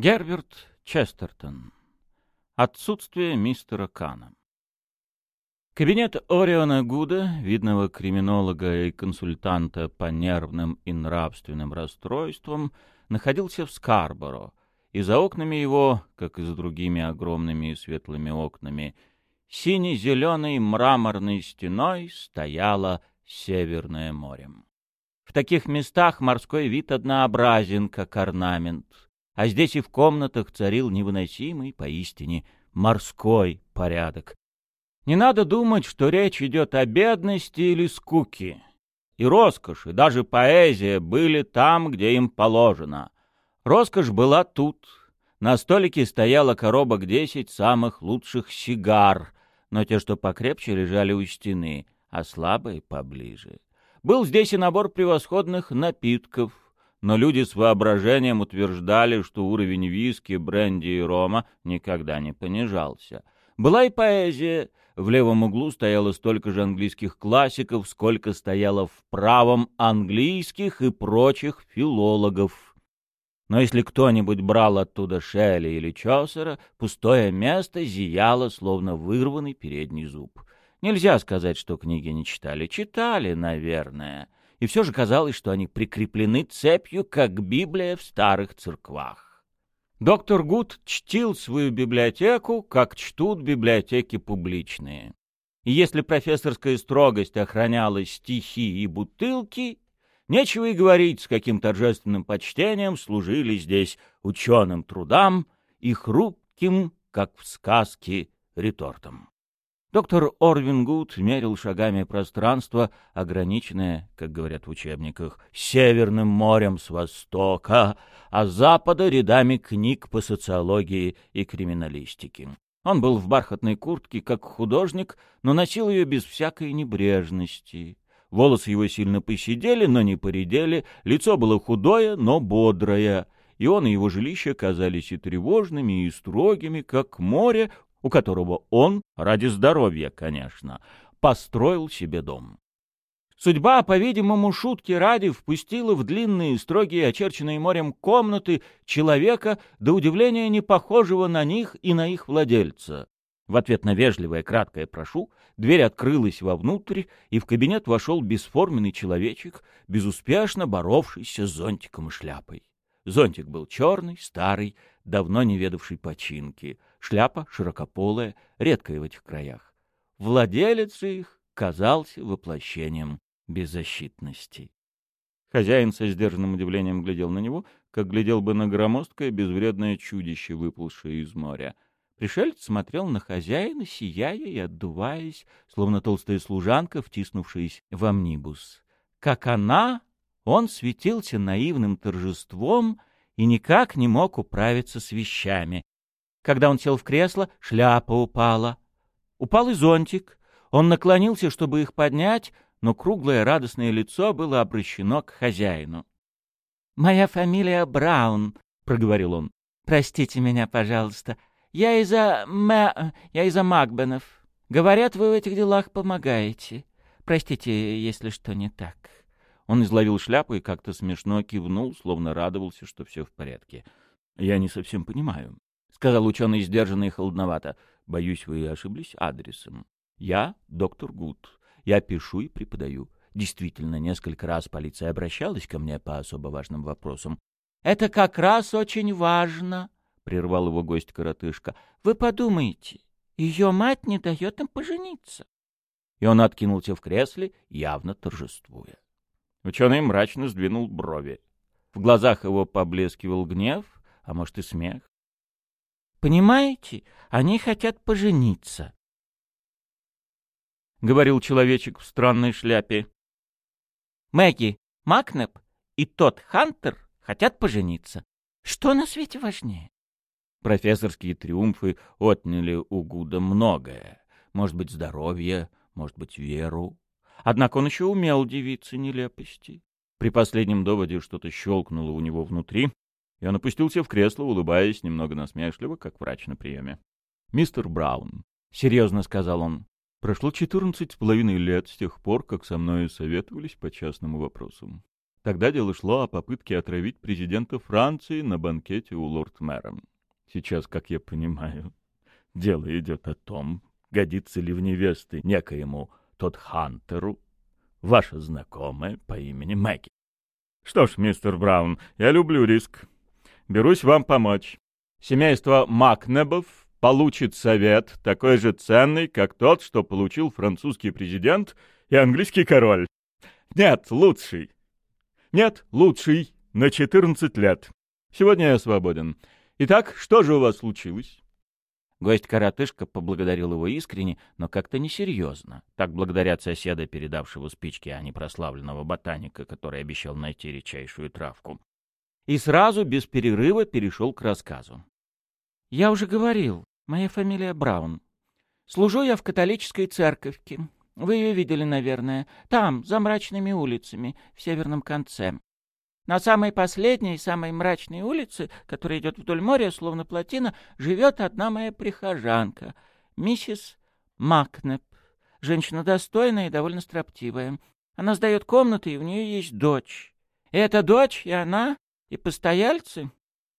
Герберт Честертон. Отсутствие мистера Кана. Кабинет Ориона Гуда, видного криминолога и консультанта по нервным и нравственным расстройствам, находился в Скарборо, и за окнами его, как и за другими огромными и светлыми окнами, сине-зеленой мраморной стеной стояло Северное море. В таких местах морской вид однообразен, как орнамент — а здесь и в комнатах царил невыносимый, поистине, морской порядок. Не надо думать, что речь идет о бедности или скуке. И роскошь, и даже поэзия были там, где им положено. Роскошь была тут. На столике стояла коробок десять самых лучших сигар, но те, что покрепче, лежали у стены, а слабые — поближе. Был здесь и набор превосходных напитков — но люди с воображением утверждали, что уровень виски, бренди и рома никогда не понижался. Была и поэзия. В левом углу стояло столько же английских классиков, сколько стояло в правом английских и прочих филологов. Но если кто-нибудь брал оттуда Шелли или Чосера, пустое место зияло, словно вырванный передний зуб. Нельзя сказать, что книги не читали. Читали, наверное и все же казалось, что они прикреплены цепью, как Библия в старых церквах. Доктор Гуд чтил свою библиотеку, как чтут библиотеки публичные. И если профессорская строгость охраняла стихи и бутылки, нечего и говорить, с каким торжественным почтением служили здесь ученым трудам и хрупким, как в сказке, ретортом. Доктор Орвин Гуд мерил шагами пространство, ограниченное, как говорят в учебниках, Северным морем с востока, а запада — рядами книг по социологии и криминалистике. Он был в бархатной куртке, как художник, но носил ее без всякой небрежности. Волосы его сильно посидели, но не поредели, лицо было худое, но бодрое — и он и его жилище казались и тревожными, и строгими, как море, у которого он, ради здоровья, конечно, построил себе дом. Судьба, по-видимому, шутки ради впустила в длинные, строгие, очерченные морем комнаты человека, до удивления не похожего на них и на их владельца. В ответ на вежливое краткое «прошу» дверь открылась вовнутрь, и в кабинет вошел бесформенный человечек, безуспешно боровшийся с зонтиком и шляпой. Зонтик был черный, старый, давно не ведавший починки. Шляпа широкополая, редкая в этих краях. Владелец их казался воплощением беззащитности. Хозяин со сдержанным удивлением глядел на него, как глядел бы на громоздкое безвредное чудище, выплывшее из моря. Пришелец смотрел на хозяина, сияя и отдуваясь, словно толстая служанка, втиснувшаяся в амнибус. Как она, он светился наивным торжеством и никак не мог управиться с вещами. Когда он сел в кресло, шляпа упала. Упал и зонтик. Он наклонился, чтобы их поднять, но круглое радостное лицо было обращено к хозяину. «Моя фамилия Браун», — проговорил он. «Простите меня, пожалуйста. Я из-за Мэ... я из-за Макбенов. Говорят, вы в этих делах помогаете. Простите, если что не так». Он изловил шляпу и как-то смешно кивнул, словно радовался, что все в порядке. «Я не совсем понимаю», — сказал ученый сдержанно и холодновато. «Боюсь, вы ошиблись адресом. Я доктор Гуд. Я пишу и преподаю. Действительно, несколько раз полиция обращалась ко мне по особо важным вопросам. «Это как раз очень важно», — прервал его гость-коротышка. «Вы подумайте, ее мать не дает им пожениться». И он откинулся в кресле, явно торжествуя. Ученый мрачно сдвинул брови. В глазах его поблескивал гнев, а может и смех. «Понимаете, они хотят пожениться», — говорил человечек в странной шляпе. «Мэгги Макнеп и тот Хантер хотят пожениться. Что на свете важнее?» Профессорские триумфы отняли у Гуда многое. Может быть, здоровье, может быть, веру. Однако он еще умел удивиться нелепости. При последнем доводе что-то щелкнуло у него внутри, и он опустился в кресло, улыбаясь немного насмешливо, как врач на приеме. «Мистер Браун», — серьезно сказал он, — «прошло четырнадцать с половиной лет с тех пор, как со мной советовались по частному вопросу. Тогда дело шло о попытке отравить президента Франции на банкете у лорд-мэра. Сейчас, как я понимаю, дело идет о том, годится ли в невесты некоему тот Хантеру, ваша знакомая по имени Мэгги. Что ж, мистер Браун, я люблю риск. Берусь вам помочь. Семейство Макнебов получит совет, такой же ценный, как тот, что получил французский президент и английский король. Нет, лучший. Нет, лучший на 14 лет. Сегодня я свободен. Итак, что же у вас случилось? Гость-коротышка поблагодарил его искренне, но как-то несерьезно. Так благодарят соседа, передавшего спички, а не прославленного ботаника, который обещал найти редчайшую травку. И сразу, без перерыва, перешел к рассказу. «Я уже говорил, моя фамилия Браун. Служу я в католической церковке. Вы ее видели, наверное. Там, за мрачными улицами, в северном конце. На самой последней, самой мрачной улице, которая идет вдоль моря, словно плотина, живет одна моя прихожанка, миссис Макнеп. Женщина достойная и довольно строптивая. Она сдает комнаты, и у нее есть дочь. И эта дочь, и она, и постояльцы,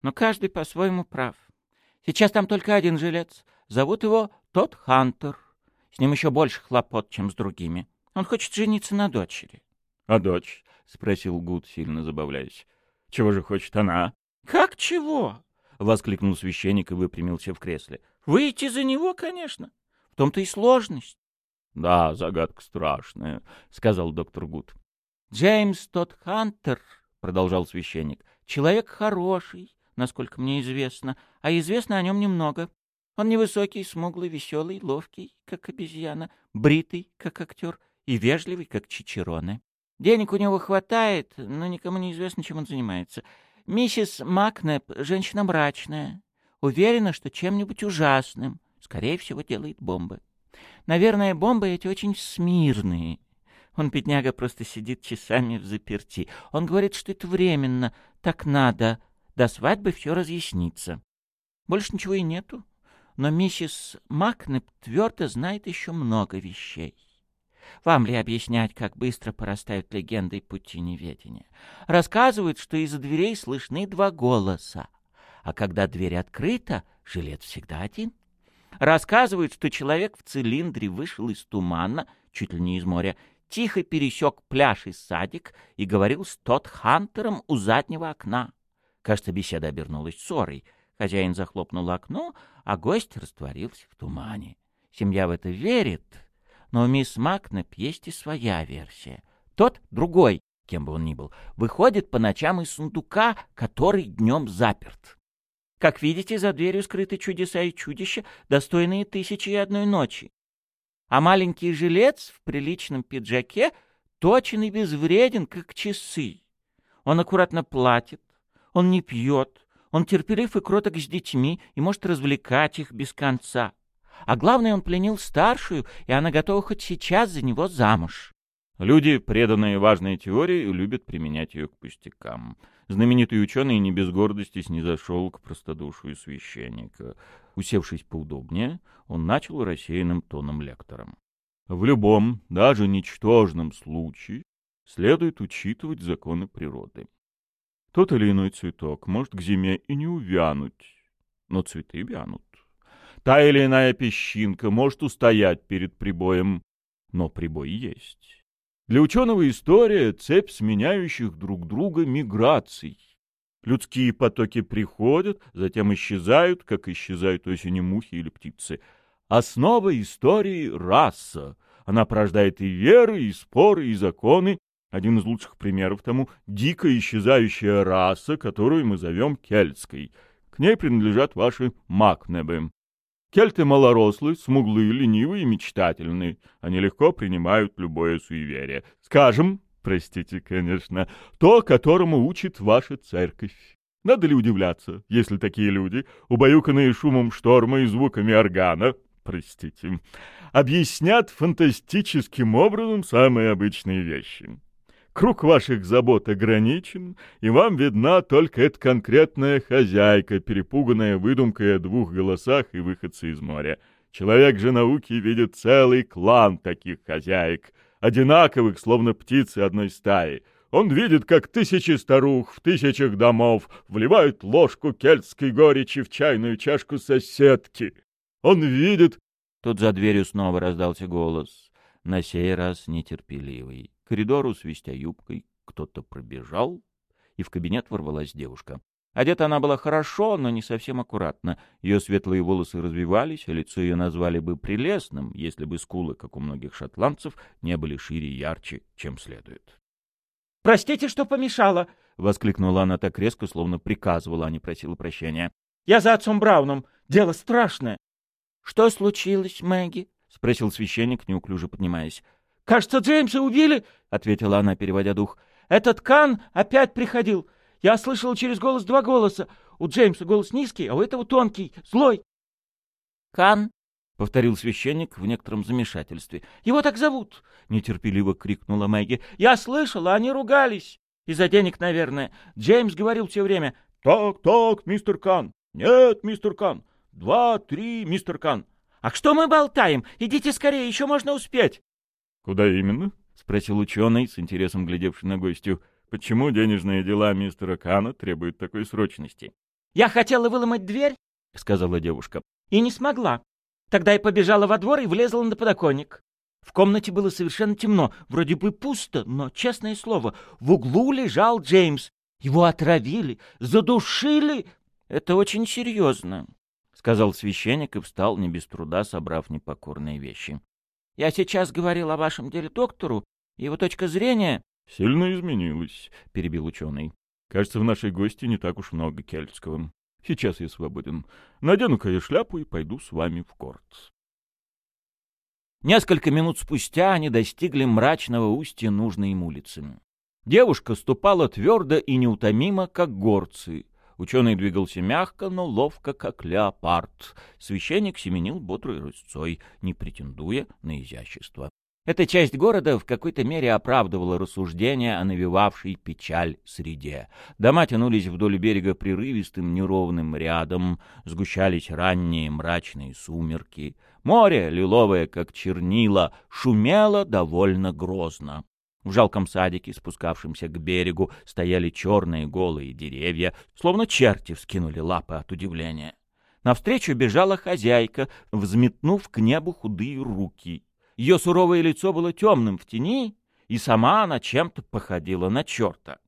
но каждый по-своему прав. Сейчас там только один жилец. Зовут его Тот Хантер. С ним еще больше хлопот, чем с другими. Он хочет жениться на дочери. — А дочь? — спросил Гуд, сильно забавляясь. — Чего же хочет она? — Как чего? — воскликнул священник и выпрямился в кресле. — Выйти за него, конечно. В том-то и сложность. — Да, загадка страшная, — сказал доктор Гуд. — Джеймс Тодд Хантер, — продолжал священник, — человек хороший, насколько мне известно, а известно о нем немного. Он невысокий, смуглый, веселый, ловкий, как обезьяна, бритый, как актер, и вежливый, как чичероне. Денег у него хватает, но никому не известно, чем он занимается. Миссис Макнеп — женщина мрачная. Уверена, что чем-нибудь ужасным, скорее всего, делает бомбы. Наверное, бомбы эти очень смирные. Он, бедняга, просто сидит часами в заперти. Он говорит, что это временно, так надо. До свадьбы все разъяснится. Больше ничего и нету. Но миссис Макнеп твердо знает еще много вещей. Вам ли объяснять, как быстро порастают легенды пути неведения? Рассказывают, что из-за дверей слышны два голоса. А когда дверь открыта, жилец всегда один. Рассказывают, что человек в цилиндре вышел из тумана, чуть ли не из моря, тихо пересек пляж и садик и говорил с тот Хантером у заднего окна. Кажется, беседа обернулась ссорой. Хозяин захлопнул окно, а гость растворился в тумане. Семья в это верит, но у мисс Макнеп есть и своя версия. Тот, другой, кем бы он ни был, выходит по ночам из сундука, который днем заперт. Как видите, за дверью скрыты чудеса и чудища, достойные тысячи и одной ночи. А маленький жилец в приличном пиджаке точен и безвреден, как часы. Он аккуратно платит, он не пьет, он терпелив и кроток с детьми и может развлекать их без конца. А главное, он пленил старшую, и она готова хоть сейчас за него замуж. Люди, преданные важной теории, любят применять ее к пустякам. Знаменитый ученый не без гордости снизошел к простодушию священника. Усевшись поудобнее, он начал рассеянным тоном лектором. В любом, даже ничтожном случае следует учитывать законы природы. Тот или иной цветок может к зиме и не увянуть, но цветы вянут. Та или иная песчинка может устоять перед прибоем, но прибой есть. Для ученого история — цепь сменяющих друг друга миграций. Людские потоки приходят, затем исчезают, как исчезают осенью мухи или птицы. Основа истории — раса. Она порождает и веры, и споры, и законы. Один из лучших примеров тому — дико исчезающая раса, которую мы зовем кельтской. К ней принадлежат ваши Макнебы. Кельты малорослые, смуглые, ленивые и мечтательные. Они легко принимают любое суеверие. Скажем, простите, конечно, то, которому учит ваша церковь. Надо ли удивляться, если такие люди, убаюканные шумом шторма и звуками органа, простите, объяснят фантастическим образом самые обычные вещи? Круг ваших забот ограничен, и вам видна только эта конкретная хозяйка, перепуганная выдумкой о двух голосах и выходцы из моря. Человек же науки видит целый клан таких хозяек, одинаковых, словно птицы одной стаи. Он видит, как тысячи старух в тысячах домов вливают ложку кельтской горечи в чайную чашку соседки. Он видит... Тут за дверью снова раздался голос, на сей раз нетерпеливый. К коридору, свистя юбкой, кто-то пробежал, и в кабинет ворвалась девушка. Одета она была хорошо, но не совсем аккуратно. Ее светлые волосы развивались, а лицо ее назвали бы прелестным, если бы скулы, как у многих шотландцев, не были шире и ярче, чем следует. «Простите, что помешала!» — воскликнула она так резко, словно приказывала, а не просила прощения. «Я за отцом Брауном. Дело страшное!» «Что случилось, Мэгги?» — спросил священник, неуклюже поднимаясь. «Кажется, Джеймса убили!» — ответила она, переводя дух. «Этот Кан опять приходил. Я слышал через голос два голоса. У Джеймса голос низкий, а у этого тонкий, злой». «Кан?» — повторил священник в некотором замешательстве. «Его так зовут!» — нетерпеливо крикнула Мэгги. «Я слышала, они ругались. Из-за денег, наверное. Джеймс говорил все время. «Так, так, мистер Кан. Нет, мистер Кан. Два, три, мистер Кан. «Ах, что мы болтаем? Идите скорее, еще можно успеть!» «Куда именно?» — спросил ученый, с интересом глядевший на гостю. «Почему денежные дела мистера Кана требуют такой срочности?» «Я хотела выломать дверь», — сказала девушка, — «и не смогла. Тогда я побежала во двор и влезла на подоконник. В комнате было совершенно темно, вроде бы пусто, но, честное слово, в углу лежал Джеймс. Его отравили, задушили. Это очень серьезно», — сказал священник и встал не без труда, собрав непокорные вещи. — Я сейчас говорил о вашем деле доктору, его точка зрения... — Сильно изменилась, — перебил ученый. — Кажется, в нашей гости не так уж много кельтского. Сейчас я свободен. Надену-ка я шляпу и пойду с вами в корт. Несколько минут спустя они достигли мрачного устья нужной им улицы. Девушка ступала твердо и неутомимо, как горцы, Ученый двигался мягко, но ловко, как леопард. Священник семенил бодрой рысцой, не претендуя на изящество. Эта часть города в какой-то мере оправдывала рассуждения о навевавшей печаль среде. Дома тянулись вдоль берега прерывистым неровным рядом, сгущались ранние мрачные сумерки. Море, лиловое, как чернила, шумело довольно грозно. В жалком садике, спускавшемся к берегу, стояли черные голые деревья, словно черти вскинули лапы от удивления. Навстречу бежала хозяйка, взметнув к небу худые руки. Ее суровое лицо было темным в тени, и сама она чем-то походила на черта.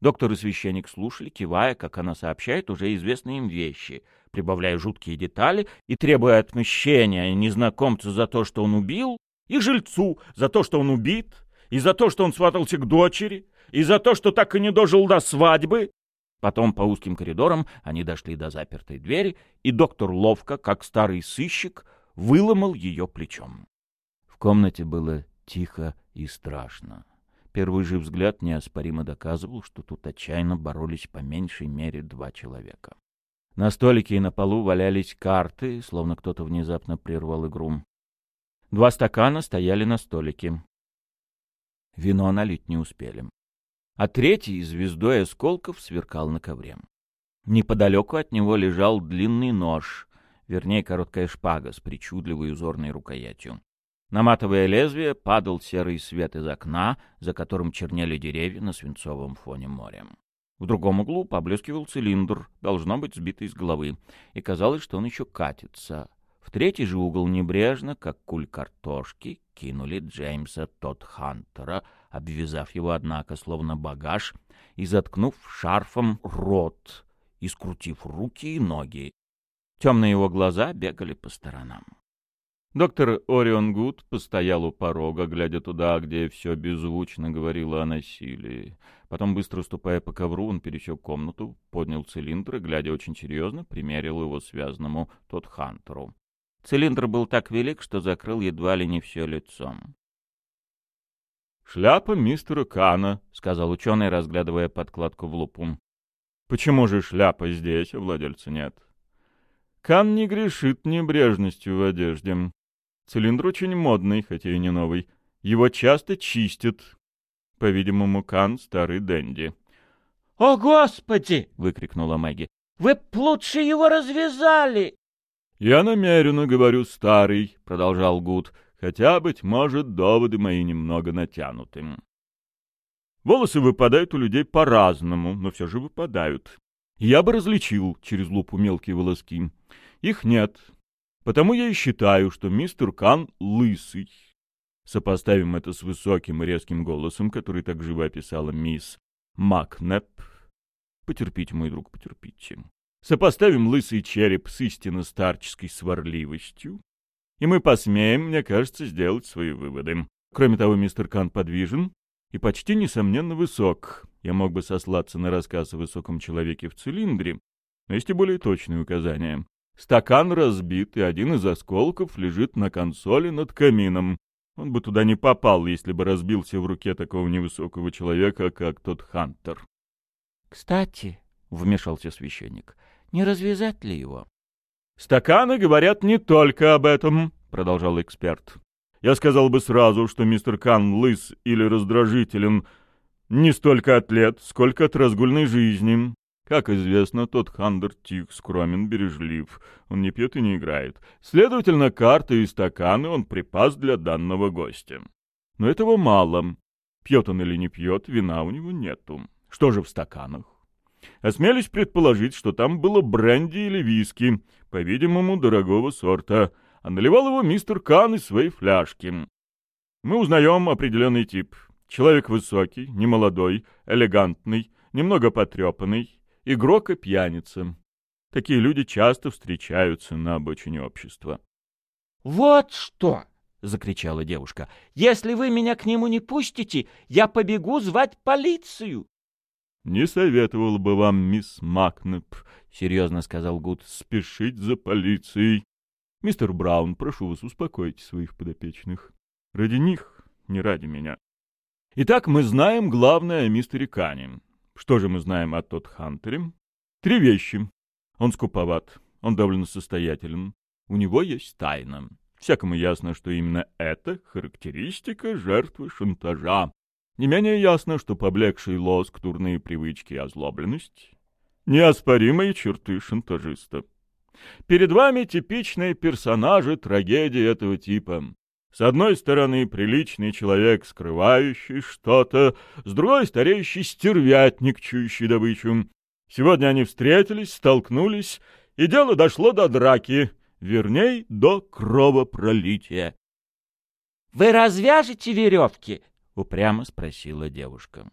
Доктор и священник слушали, кивая, как она сообщает уже известные им вещи, прибавляя жуткие детали и требуя отмщения незнакомцу за то, что он убил, и жильцу за то, что он убит, и за то, что он сватался к дочери, и за то, что так и не дожил до свадьбы. Потом по узким коридорам они дошли до запертой двери, и доктор ловко, как старый сыщик, выломал ее плечом. В комнате было тихо и страшно. Первый же взгляд неоспоримо доказывал, что тут отчаянно боролись по меньшей мере два человека. На столике и на полу валялись карты, словно кто-то внезапно прервал игру. Два стакана стояли на столике. Вино налить не успели. А третий, звездой осколков, сверкал на ковре. Неподалеку от него лежал длинный нож, вернее, короткая шпага с причудливой узорной рукоятью. На матовое лезвие падал серый свет из окна, за которым чернели деревья на свинцовом фоне моря. В другом углу поблескивал цилиндр, должно быть сбитый с головы, и казалось, что он еще катится. В третий же угол небрежно, как куль картошки, кинули Джеймса Тодд Хантера, обвязав его, однако, словно багаж, и заткнув шарфом рот, и скрутив руки и ноги. Темные его глаза бегали по сторонам. Доктор Орион Гуд постоял у порога, глядя туда, где все беззвучно говорило о насилии. Потом, быстро ступая по ковру, он пересек комнату, поднял цилиндр и, глядя очень серьезно, примерил его связанному тот Хантеру. Цилиндр был так велик, что закрыл едва ли не все лицо. «Шляпа мистера Кана», — сказал ученый, разглядывая подкладку в лупу. «Почему же шляпа здесь, а владельца нет?» «Кан не грешит небрежностью в одежде. Цилиндр очень модный, хотя и не новый. Его часто чистят. По-видимому, Кан — старый Дэнди». «О, Господи!» — выкрикнула Мэгги. «Вы б лучше его развязали!» «Я намеренно говорю старый», — продолжал Гуд, — «хотя, быть может, доводы мои немного натянуты». Волосы выпадают у людей по-разному, но все же выпадают. Я бы различил через лупу мелкие волоски. Их нет. Потому я и считаю, что мистер Кан лысый. Сопоставим это с высоким и резким голосом, который так живо описала мисс Макнеп. Потерпите, мой друг, потерпите. Сопоставим лысый череп с истинно старческой сварливостью, и мы посмеем, мне кажется, сделать свои выводы. Кроме того, мистер Кан подвижен и почти несомненно высок. Я мог бы сослаться на рассказ о высоком человеке в цилиндре, но есть и более точные указания. Стакан разбит, и один из осколков лежит на консоли над камином. Он бы туда не попал, если бы разбился в руке такого невысокого человека, как тот Хантер. — Кстати, — вмешался священник, — не развязать ли его? — Стаканы говорят не только об этом, — продолжал эксперт. Я сказал бы сразу, что мистер Кан лыс или раздражителен не столько от лет, сколько от разгульной жизни. Как известно, тот Хандер тих, скромен, бережлив. Он не пьет и не играет. Следовательно, карты и стаканы он припас для данного гостя. Но этого мало. Пьет он или не пьет, вина у него нету. Что же в стаканах? Осмелюсь предположить, что там было бренди или виски, по-видимому, дорогого сорта, а наливал его мистер Кан из своей фляжки. Мы узнаем определенный тип. Человек высокий, немолодой, элегантный, немного потрепанный, игрок и пьяница. Такие люди часто встречаются на обочине общества. — Вот что! — закричала девушка. — Если вы меня к нему не пустите, я побегу звать полицию. — Не советовал бы вам, мисс Макнеп, — серьезно сказал Гуд, — спешить за полицией. Мистер Браун, прошу вас, успокойте своих подопечных. Ради них, не ради меня. Итак, мы знаем главное о мистере Кане. Что же мы знаем о тот Хантере? Три вещи. Он скуповат, он довольно состоятелен, у него есть тайна. Всякому ясно, что именно это характеристика жертвы шантажа. Не менее ясно, что поблекший лоск, турные привычки и озлобленность — неоспоримые черты шантажиста. Перед вами типичные персонажи трагедии этого типа. С одной стороны, приличный человек, скрывающий что-то, с другой — стареющий стервятник, чующий добычу. Сегодня они встретились, столкнулись, и дело дошло до драки, верней, до кровопролития. — Вы развяжете веревки? — упрямо спросила девушка.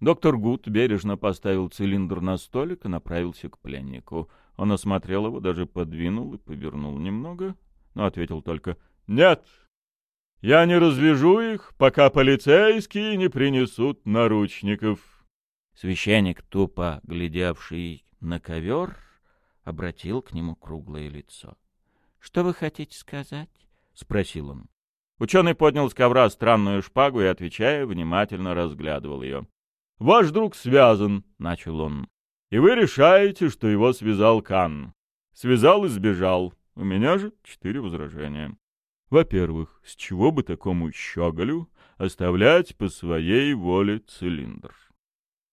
Доктор Гуд бережно поставил цилиндр на столик и направился к пленнику. Он осмотрел его, даже подвинул и повернул немного, но ответил только «Нет, я не развяжу их, пока полицейские не принесут наручников. Священник, тупо глядевший на ковер, обратил к нему круглое лицо. — Что вы хотите сказать? — спросил он. Ученый поднял с ковра странную шпагу и, отвечая, внимательно разглядывал ее. — Ваш друг связан, — начал он, — и вы решаете, что его связал Кан. Связал и сбежал. У меня же четыре возражения. Во-первых, с чего бы такому щеголю оставлять по своей воле цилиндр?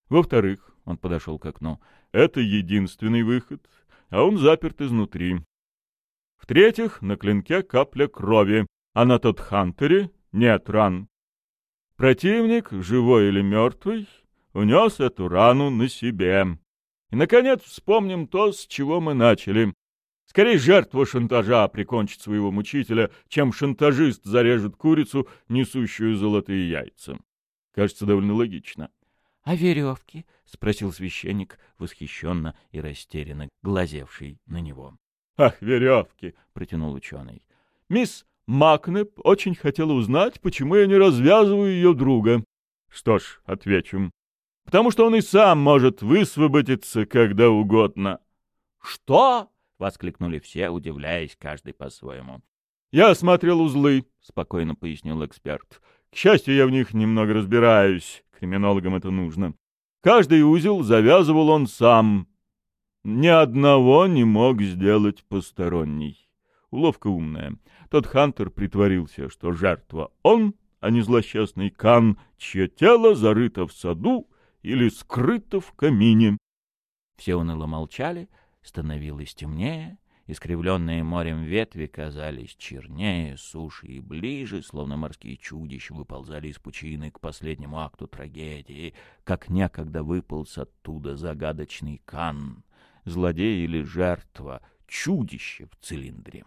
Во-вторых, он подошел к окну, это единственный выход, а он заперт изнутри. В-третьих, на клинке капля крови, а на тот хантере нет ран. Противник, живой или мертвый, унес эту рану на себе. И, наконец, вспомним то, с чего мы начали. Скорее жертва шантажа прикончит своего мучителя, чем шантажист зарежет курицу, несущую золотые яйца. Кажется, довольно логично. — А веревки? — спросил священник, восхищенно и растерянно, глазевший на него. — Ах, веревки! — протянул ученый. — Мисс Макнеп очень хотела узнать, почему я не развязываю ее друга. Что ж, отвечу. Потому что он и сам может высвободиться когда угодно. — Что? — воскликнули все, удивляясь, каждый по-своему. «Я осмотрел узлы», — спокойно пояснил эксперт. «К счастью, я в них немного разбираюсь. Криминологам это нужно. Каждый узел завязывал он сам. Ни одного не мог сделать посторонний. Уловка умная. Тот Хантер притворился, что жертва он, а не злосчастный Кан, чье тело зарыто в саду или скрыто в камине. Все уныло молчали, Становилось темнее, Искривленные морем ветви казались чернее, суше и ближе, словно морские чудища выползали из пучины к последнему акту трагедии, как некогда выполз оттуда загадочный Кан, злодей или жертва, чудище в цилиндре.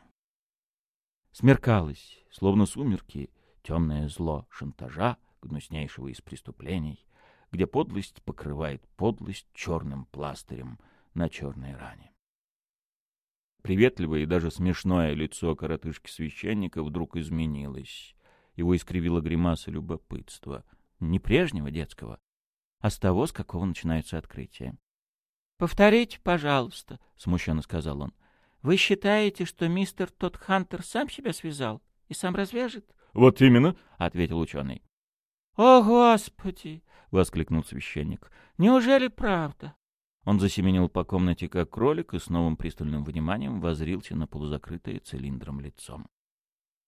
Смеркалось, словно сумерки, темное зло шантажа, гнуснейшего из преступлений, где подлость покрывает подлость черным пластырем на черной ране. Приветливое и даже смешное лицо коротышки-священника вдруг изменилось. Его искривила гримаса любопытства. Не прежнего детского, а с того, с какого начинается открытие. — Повторите, пожалуйста, — смущенно сказал он. — Вы считаете, что мистер Тодд Хантер сам себя связал и сам развяжет? — Вот именно, — ответил ученый. — О, Господи! — воскликнул священник. — Неужели правда? Он засеменил по комнате, как кролик, и с новым пристальным вниманием возрился на полузакрытое цилиндром лицом.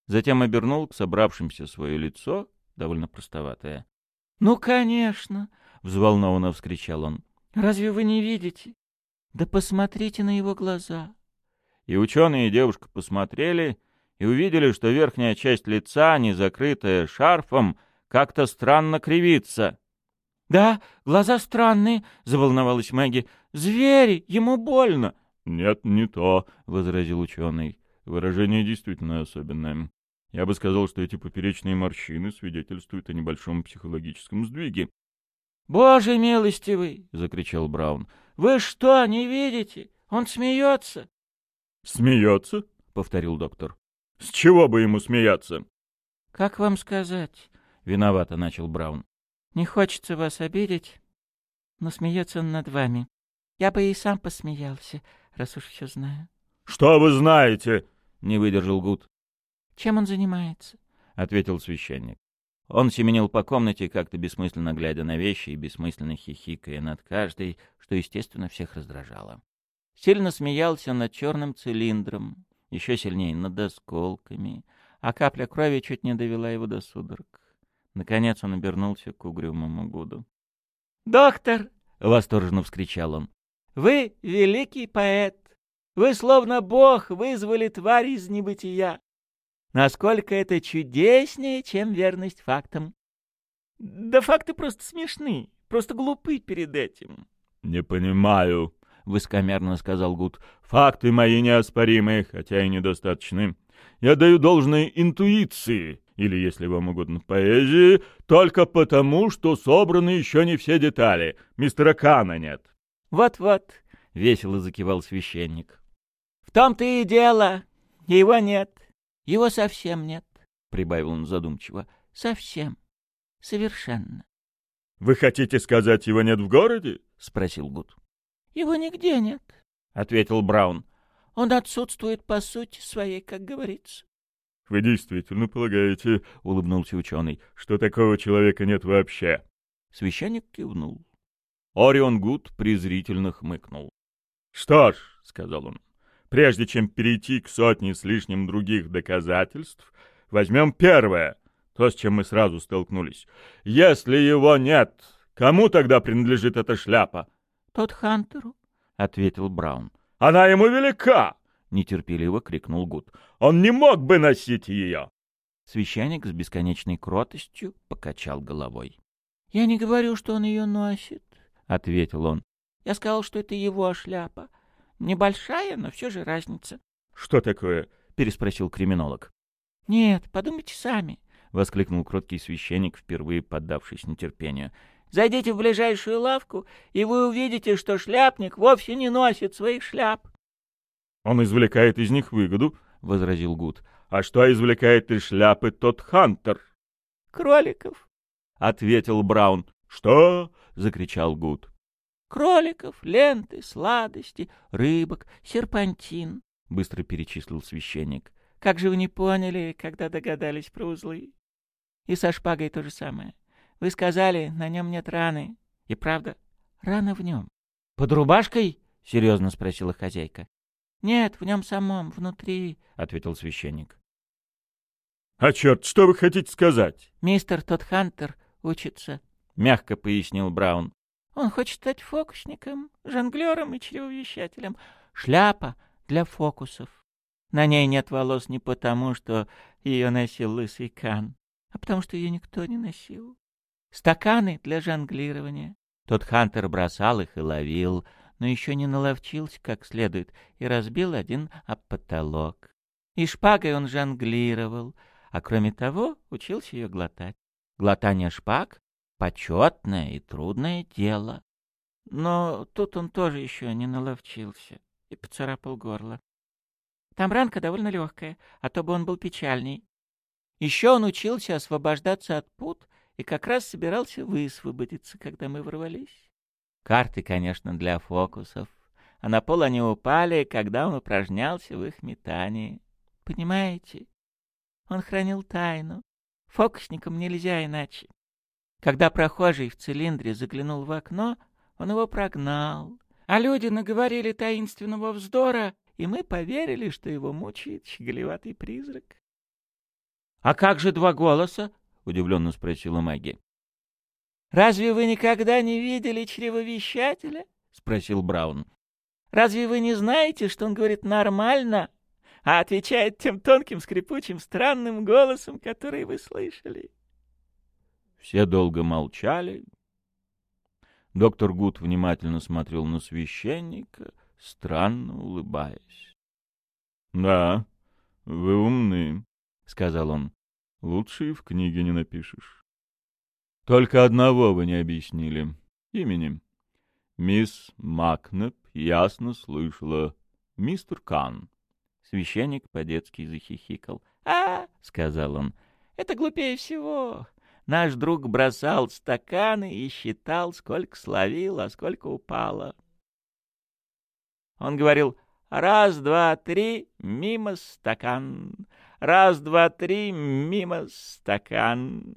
Затем обернул к собравшимся свое лицо, довольно простоватое. — Ну, конечно! — взволнованно вскричал он. — Разве вы не видите? Да посмотрите на его глаза! И ученые и девушка посмотрели и увидели, что верхняя часть лица, не закрытая шарфом, как-то странно кривится. «Да, глаза странные», — заволновалась Мэгги. «Звери, ему больно». «Нет, не то», — возразил ученый. «Выражение действительно особенное. Я бы сказал, что эти поперечные морщины свидетельствуют о небольшом психологическом сдвиге». «Боже милостивый!» — закричал Браун. «Вы что, не видите? Он смеется!» «Смеется?» — повторил доктор. «С чего бы ему смеяться?» «Как вам сказать?» — виновато начал Браун. Не хочется вас обидеть, но смеется он над вами. Я бы и сам посмеялся, раз уж все знаю. — Что вы знаете? — не выдержал Гуд. — Чем он занимается? — ответил священник. Он семенил по комнате, как-то бессмысленно глядя на вещи и бессмысленно хихикая над каждой, что, естественно, всех раздражало. Сильно смеялся над черным цилиндром, еще сильнее над осколками, а капля крови чуть не довела его до судорог. Наконец он обернулся к угрюмому Гуду. «Доктор!» — восторженно вскричал он. «Вы великий поэт! Вы, словно бог, вызвали тварь из небытия! Насколько это чудеснее, чем верность фактам! Да факты просто смешны, просто глупы перед этим!» «Не понимаю», — высокомерно сказал Гуд. «Факты мои неоспоримы, хотя и недостаточны. Я даю должное интуиции, или, если вам угодно, поэзии, только потому, что собраны еще не все детали. Мистера Кана нет. «Вот-вот», — весело закивал священник. «В том-то и дело. Его нет. Его совсем нет», — прибавил он задумчиво. «Совсем. Совершенно». «Вы хотите сказать, его нет в городе?» — спросил Гуд. «Его нигде нет», — ответил Браун. «Он отсутствует по сути своей, как говорится. Вы действительно полагаете, — улыбнулся ученый, — что такого человека нет вообще? Священник кивнул. Орион Гуд презрительно хмыкнул. — Что ж, — сказал он, — прежде чем перейти к сотне с лишним других доказательств, возьмем первое, то, с чем мы сразу столкнулись. Если его нет, кому тогда принадлежит эта шляпа? — Тот Хантеру, — ответил Браун. — Она ему велика! нетерпеливо крикнул Гуд. «Он не мог бы носить ее!» Священник с бесконечной кротостью покачал головой. «Я не говорю, что он ее носит», — ответил он. «Я сказал, что это его шляпа. Небольшая, но все же разница». «Что такое?» — переспросил криминолог. «Нет, подумайте сами», — воскликнул кроткий священник, впервые поддавшись нетерпению. «Зайдите в ближайшую лавку, и вы увидите, что шляпник вовсе не носит своих шляп. Он извлекает из них выгоду, — возразил Гуд. — А что извлекает из шляпы тот Хантер? — Кроликов, — ответил Браун. — Что? — закричал Гуд. — Кроликов, ленты, сладости, рыбок, серпантин, — быстро перечислил священник. — Как же вы не поняли, когда догадались про узлы? И со шпагой то же самое. Вы сказали, на нем нет раны. И правда, рана в нем. — Под рубашкой? — серьезно спросила хозяйка. «Нет, в нем самом, внутри», — ответил священник. «А черт, что вы хотите сказать?» «Мистер Тодд Хантер учится», — мягко пояснил Браун. «Он хочет стать фокусником, жонглером и чревовещателем. Шляпа для фокусов. На ней нет волос не потому, что ее носил лысый Кан, а потому что ее никто не носил. Стаканы для жонглирования. Тот Хантер бросал их и ловил, но еще не наловчился как следует и разбил один об потолок. И шпагой он жонглировал, а кроме того учился ее глотать. Глотание шпаг — почетное и трудное дело. Но тут он тоже еще не наловчился и поцарапал горло. Там ранка довольно легкая, а то бы он был печальней. Еще он учился освобождаться от пут и как раз собирался высвободиться, когда мы ворвались. Карты, конечно, для фокусов, а на пол они упали, когда он упражнялся в их метании. Понимаете? Он хранил тайну. Фокусникам нельзя иначе. Когда прохожий в цилиндре заглянул в окно, он его прогнал. А люди наговорили таинственного вздора, и мы поверили, что его мучает щеголеватый призрак. — А как же два голоса? — удивленно спросила Маги. «Разве вы никогда не видели чревовещателя?» — спросил Браун. «Разве вы не знаете, что он говорит нормально, а отвечает тем тонким, скрипучим, странным голосом, который вы слышали?» Все долго молчали. Доктор Гуд внимательно смотрел на священника, странно улыбаясь. — Да, вы умны, — сказал он. — Лучше и в книге не напишешь. Только одного вы не объяснили. Имени. Мисс Макнеп ясно слышала. Мистер Кан. Священник по-детски захихикал. «А, — сказал он, — это глупее всего. Наш друг бросал стаканы и считал, сколько словил, а сколько упало. Он говорил «раз, два, три, мимо стакан, раз, два, три, мимо стакан».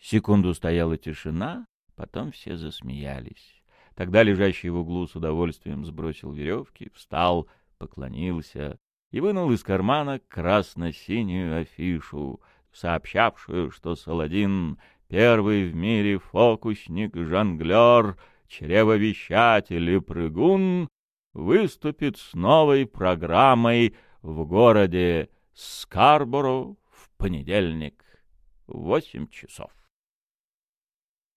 Секунду стояла тишина, потом все засмеялись. Тогда лежащий в углу с удовольствием сбросил веревки, встал, поклонился и вынул из кармана красно-синюю афишу, сообщавшую, что Саладин — первый в мире фокусник-жонглер, чревовещатель и прыгун, выступит с новой программой в городе Скарборо в понедельник в восемь часов.